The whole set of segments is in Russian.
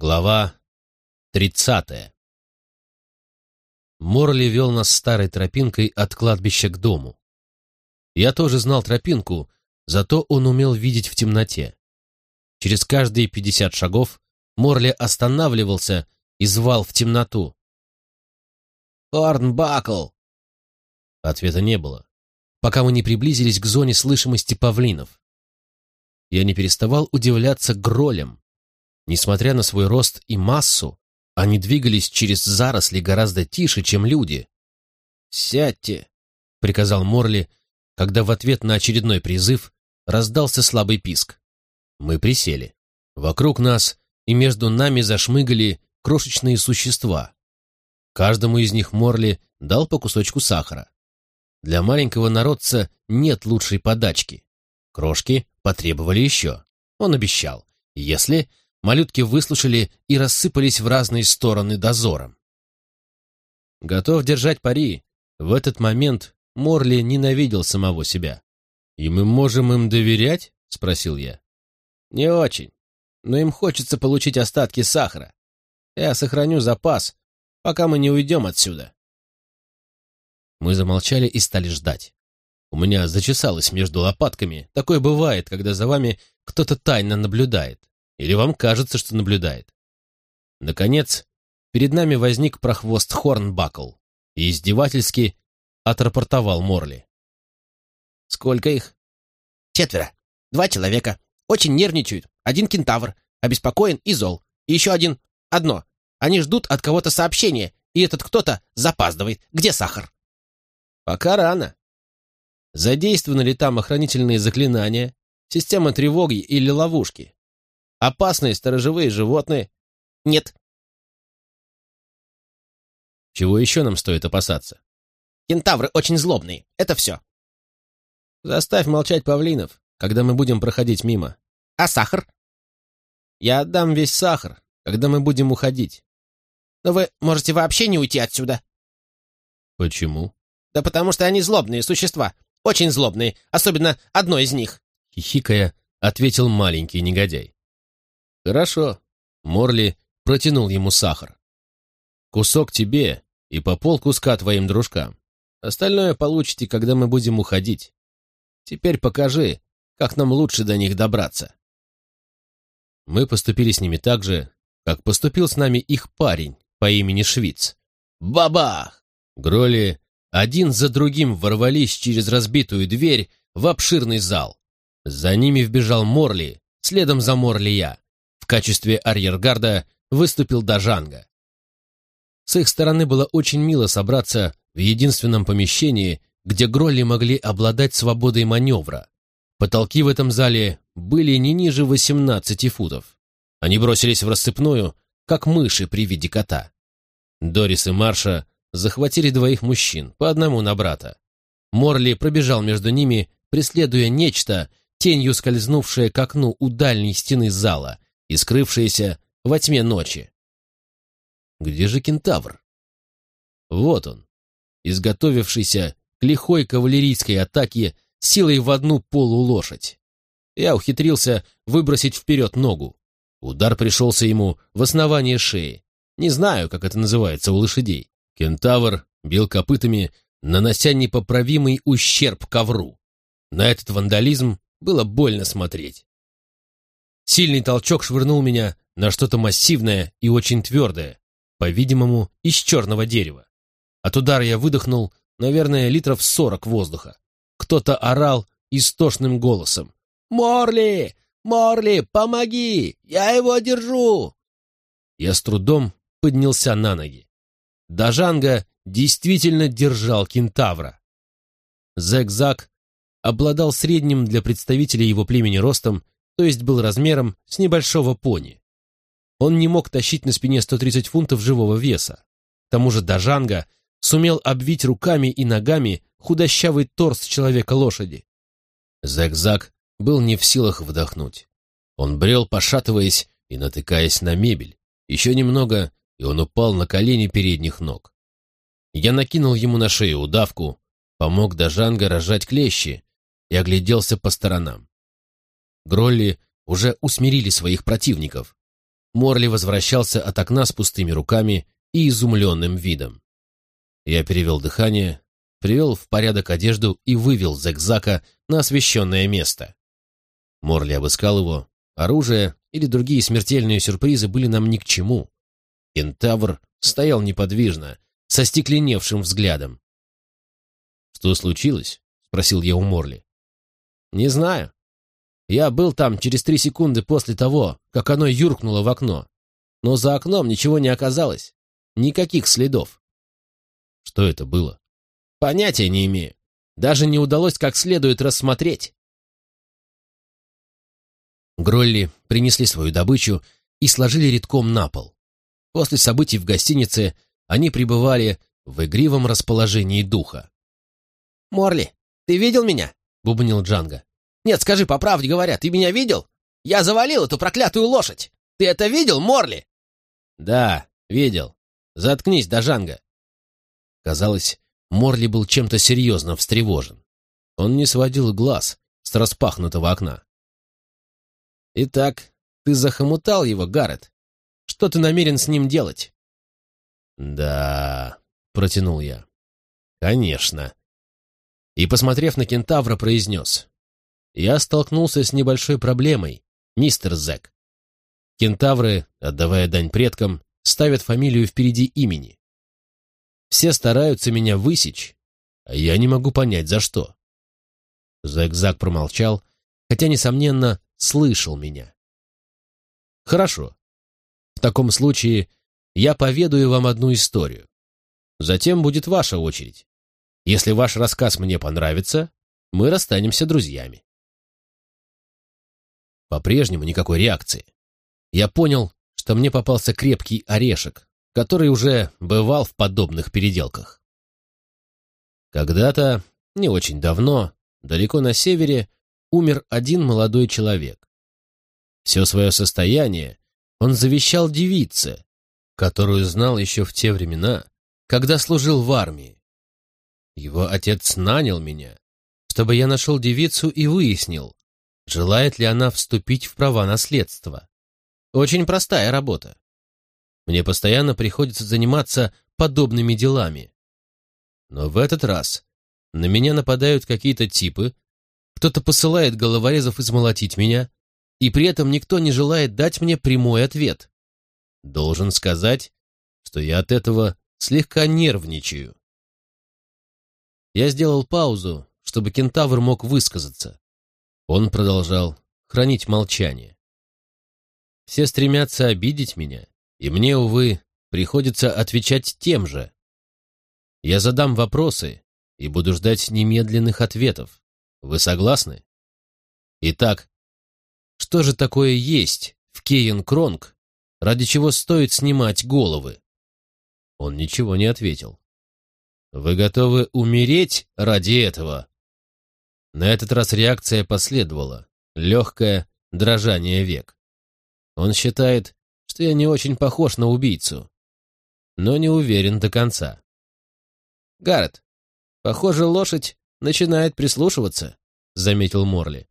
Глава тридцатая Морли вел нас старой тропинкой от кладбища к дому. Я тоже знал тропинку, зато он умел видеть в темноте. Через каждые пятьдесят шагов Морли останавливался и звал в темноту. «Хорнбакл!» Ответа не было, пока мы не приблизились к зоне слышимости павлинов. Я не переставал удивляться гролям, Несмотря на свой рост и массу, они двигались через заросли гораздо тише, чем люди. «Сядьте!» — приказал Морли, когда в ответ на очередной призыв раздался слабый писк. Мы присели. Вокруг нас и между нами зашмыгали крошечные существа. Каждому из них Морли дал по кусочку сахара. Для маленького народца нет лучшей подачки. Крошки потребовали еще. Он обещал, если малютки выслушали и рассыпались в разные стороны дозором. Готов держать пари, в этот момент Морли ненавидел самого себя. «И мы можем им доверять?» — спросил я. «Не очень, но им хочется получить остатки сахара. Я сохраню запас, пока мы не уйдем отсюда». Мы замолчали и стали ждать. У меня зачесалось между лопатками. Такое бывает, когда за вами кто-то тайно наблюдает. Или вам кажется, что наблюдает? Наконец, перед нами возник прохвост Хорнбакл и издевательски отрапортовал Морли. «Сколько их?» «Четверо. Два человека. Очень нервничают. Один кентавр. Обеспокоен и зол. И еще один. Одно. Они ждут от кого-то сообщения, и этот кто-то запаздывает. Где сахар?» «Пока рано. Задействованы ли там охранительные заклинания, система тревоги или ловушки? Опасные сторожевые животные? Нет. Чего еще нам стоит опасаться? Кентавры очень злобные. Это все. Заставь молчать павлинов, когда мы будем проходить мимо. А сахар? Я отдам весь сахар, когда мы будем уходить. Но вы можете вообще не уйти отсюда. Почему? Да потому что они злобные существа. Очень злобные, особенно одно из них. Хихикая, ответил маленький негодяй. «Хорошо». Морли протянул ему сахар. «Кусок тебе и по полкуска твоим дружкам. Остальное получите, когда мы будем уходить. Теперь покажи, как нам лучше до них добраться». Мы поступили с ними так же, как поступил с нами их парень по имени Швиц. Бабах! Гроли один за другим ворвались через разбитую дверь в обширный зал. За ними вбежал Морли, следом за Морли я качестве арьергарда выступил Дажанга. С их стороны было очень мило собраться в единственном помещении, где Гролли могли обладать свободой маневра. Потолки в этом зале были не ниже 18 футов. Они бросились в рассыпную, как мыши при виде кота. Дорис и Марша захватили двоих мужчин, по одному на брата. Морли пробежал между ними, преследуя нечто, тенью скользнувшее к окну у дальней стены зала, и скрывшиеся во тьме ночи. Где же кентавр? Вот он, изготовившийся к лихой кавалерийской атаке силой в одну полулошадь. Я ухитрился выбросить вперед ногу. Удар пришелся ему в основание шеи. Не знаю, как это называется у лошадей. Кентавр бил копытами, нанося непоправимый ущерб ковру. На этот вандализм было больно смотреть. Сильный толчок швырнул меня на что-то массивное и очень твердое, по-видимому, из черного дерева. От удара я выдохнул, наверное, литров сорок воздуха. Кто-то орал истошным голосом. «Морли! Морли, помоги! Я его держу!» Я с трудом поднялся на ноги. Дажанга действительно держал кентавра. Зэг-Зак обладал средним для представителей его племени ростом то есть был размером с небольшого пони. Он не мог тащить на спине 130 фунтов живого веса. К тому же Дажанга сумел обвить руками и ногами худощавый торс человека-лошади. Зэг-Зак был не в силах вдохнуть. Он брел, пошатываясь и натыкаясь на мебель. Еще немного, и он упал на колени передних ног. Я накинул ему на шею удавку, помог Дажанга рожать клещи и огляделся по сторонам. Гролли уже усмирили своих противников. Морли возвращался от окна с пустыми руками и изумленным видом. Я перевел дыхание, привел в порядок одежду и вывел Зекзака на освещенное место. Морли обыскал его. Оружие или другие смертельные сюрпризы были нам ни к чему. Кентавр стоял неподвижно, со стекленевшим взглядом. «Что случилось?» — спросил я у Морли. «Не знаю. Я был там через три секунды после того, как оно юркнуло в окно. Но за окном ничего не оказалось. Никаких следов». «Что это было?» «Понятия не имею. Даже не удалось как следует рассмотреть». Гролли принесли свою добычу и сложили редком на пол. После событий в гостинице они пребывали в игривом расположении духа. «Морли, ты видел меня?» — бубнил Джанго. «Нет, скажи, по правде говоря, ты меня видел? Я завалил эту проклятую лошадь! Ты это видел, Морли?» «Да, видел. Заткнись, Дажанга!» Казалось, Морли был чем-то серьезно встревожен. Он не сводил глаз с распахнутого окна. «Итак, ты захомутал его, Гаррет. Что ты намерен с ним делать?» «Да...» — протянул я. «Конечно». И, посмотрев на кентавра, произнес. «Я столкнулся с небольшой проблемой, мистер Зек. Кентавры, отдавая дань предкам, ставят фамилию впереди имени. Все стараются меня высечь, а я не могу понять, за что». Зек-Зак промолчал, хотя, несомненно, слышал меня. «Хорошо. В таком случае я поведаю вам одну историю. Затем будет ваша очередь. Если ваш рассказ мне понравится, мы расстанемся друзьями». По-прежнему никакой реакции. Я понял, что мне попался крепкий орешек, который уже бывал в подобных переделках. Когда-то, не очень давно, далеко на севере, умер один молодой человек. Все свое состояние он завещал девице, которую знал еще в те времена, когда служил в армии. Его отец нанял меня, чтобы я нашел девицу и выяснил, желает ли она вступить в права наследства. Очень простая работа. Мне постоянно приходится заниматься подобными делами. Но в этот раз на меня нападают какие-то типы, кто-то посылает головорезов измолотить меня, и при этом никто не желает дать мне прямой ответ. Должен сказать, что я от этого слегка нервничаю. Я сделал паузу, чтобы кентавр мог высказаться. Он продолжал хранить молчание. Все стремятся обидеть меня, и мне, увы, приходится отвечать тем же. Я задам вопросы и буду ждать немедленных ответов. Вы согласны? Итак, что же такое есть в Кейен Кронг, ради чего стоит снимать головы? Он ничего не ответил. Вы готовы умереть ради этого? На этот раз реакция последовала, легкое дрожание век. Он считает, что я не очень похож на убийцу, но не уверен до конца. Гаррет, похоже, лошадь начинает прислушиваться», — заметил Морли.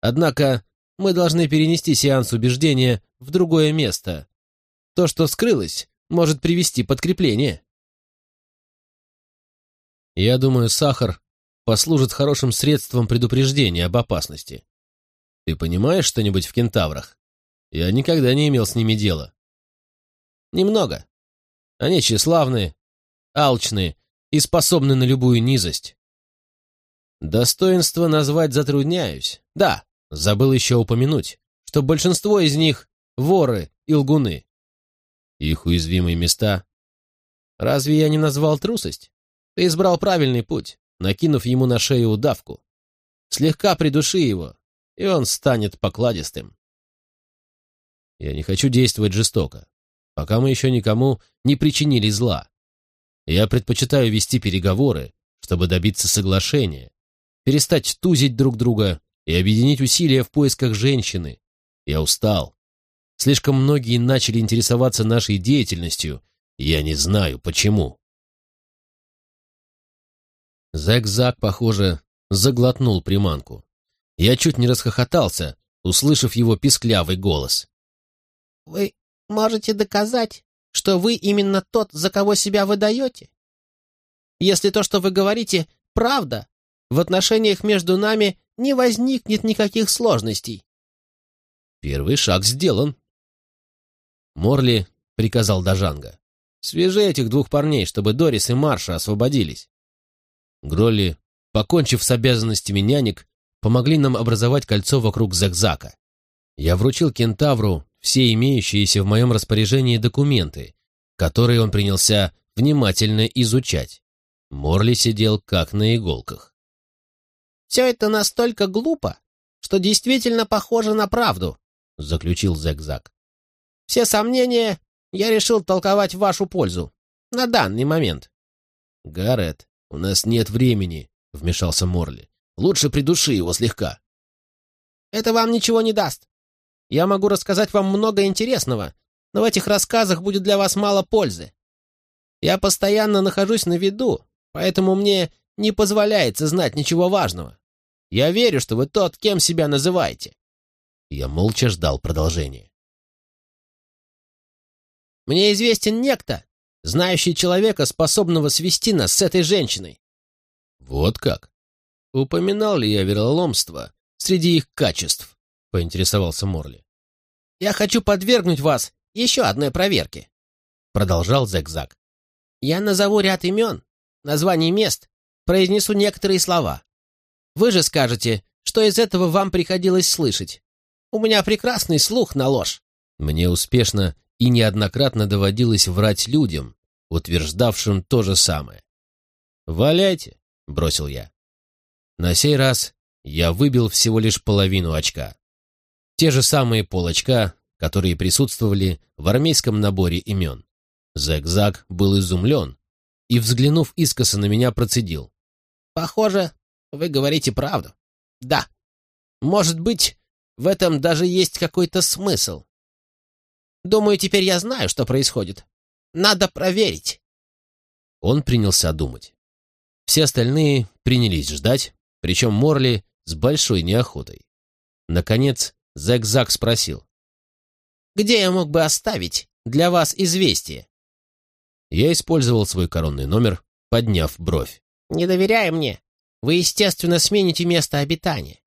«Однако мы должны перенести сеанс убеждения в другое место. То, что скрылось, может привести подкрепление». «Я думаю, сахар послужит хорошим средством предупреждения об опасности. Ты понимаешь что-нибудь в кентаврах? Я никогда не имел с ними дела». «Немного. Они тщеславны, алчны и способны на любую низость. Достоинство назвать затрудняюсь. Да, забыл еще упомянуть, что большинство из них — воры и лгуны. Их уязвимые места. Разве я не назвал трусость? Ты избрал правильный путь, накинув ему на шею удавку. Слегка придуши его, и он станет покладистым. Я не хочу действовать жестоко, пока мы еще никому не причинили зла. Я предпочитаю вести переговоры, чтобы добиться соглашения, перестать тузить друг друга и объединить усилия в поисках женщины. Я устал. Слишком многие начали интересоваться нашей деятельностью, и я не знаю, почему. Зэг-Зак, похоже, заглотнул приманку. Я чуть не расхохотался, услышав его писклявый голос. «Вы можете доказать, что вы именно тот, за кого себя выдаете? Если то, что вы говорите, правда, в отношениях между нами не возникнет никаких сложностей. Первый шаг сделан. Морли приказал Дажанга. Свяжи этих двух парней, чтобы Дорис и Марша освободились. Гролли, покончив с обязанностями нянек, помогли нам образовать кольцо вокруг Зэгзака. Я вручил кентавру все имеющиеся в моем распоряжении документы, которые он принялся внимательно изучать. Морли сидел как на иголках. «Все это настолько глупо, что действительно похоже на правду», — заключил Зэгзак. «Все сомнения я решил толковать в вашу пользу. На данный момент». «Гаррет, у нас нет времени», — вмешался Морли. «Лучше придуши его слегка». «Это вам ничего не даст. Я могу рассказать вам много интересного, но в этих рассказах будет для вас мало пользы. Я постоянно нахожусь на виду, поэтому мне не позволяется знать ничего важного. Я верю, что вы тот, кем себя называете». Я молча ждал продолжения. «Мне известен некто, знающий человека, способного свести нас с этой женщиной». «Вот как? Упоминал ли я вероломство среди их качеств?» — поинтересовался Морли. «Я хочу подвергнуть вас еще одной проверке», — продолжал Зэгзаг. «Я назову ряд имен, названий мест, произнесу некоторые слова. Вы же скажете, что из этого вам приходилось слышать. У меня прекрасный слух на ложь». Мне успешно и неоднократно доводилось врать людям, утверждавшим то же самое. «Валяйте», — бросил я. На сей раз я выбил всего лишь половину очка. Те же самые полочка, которые присутствовали в армейском наборе имен. Зэг-Заг был изумлен и, взглянув искоса на меня, процедил. «Похоже, вы говорите правду. Да. Может быть, в этом даже есть какой-то смысл. Думаю, теперь я знаю, что происходит. Надо проверить». Он принялся думать. Все остальные принялись ждать, причем Морли с большой неохотой. Наконец, Зэг-Зак спросил. «Где я мог бы оставить для вас известие?» Я использовал свой коронный номер, подняв бровь. «Не доверяй мне. Вы, естественно, смените место обитания.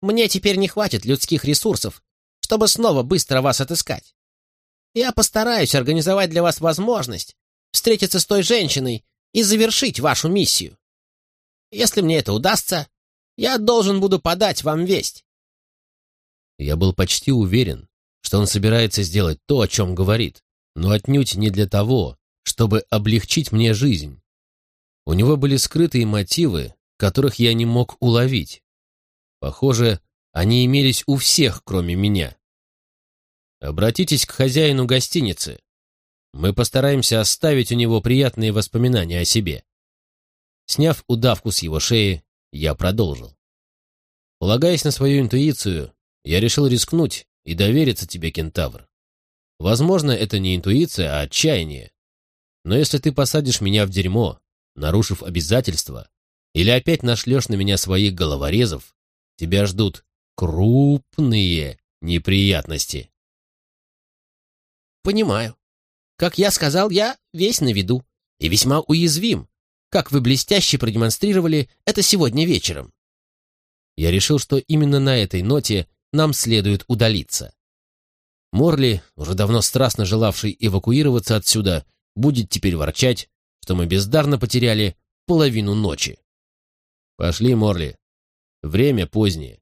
Мне теперь не хватит людских ресурсов, чтобы снова быстро вас отыскать. Я постараюсь организовать для вас возможность встретиться с той женщиной и завершить вашу миссию. Если мне это удастся, я должен буду подать вам весть. Я был почти уверен, что он собирается сделать то, о чем говорит, но отнюдь не для того, чтобы облегчить мне жизнь. У него были скрытые мотивы, которых я не мог уловить. Похоже, они имелись у всех, кроме меня. Обратитесь к хозяину гостиницы. Мы постараемся оставить у него приятные воспоминания о себе. Сняв удавку с его шеи, я продолжил. Полагаясь на свою интуицию, я решил рискнуть и довериться тебе, кентавр. Возможно, это не интуиция, а отчаяние. Но если ты посадишь меня в дерьмо, нарушив обязательства, или опять нашлешь на меня своих головорезов, тебя ждут крупные неприятности. Понимаю. Как я сказал, я весь на виду и весьма уязвим, как вы блестяще продемонстрировали это сегодня вечером. Я решил, что именно на этой ноте нам следует удалиться. Морли, уже давно страстно желавший эвакуироваться отсюда, будет теперь ворчать, что мы бездарно потеряли половину ночи. Пошли, Морли. Время позднее.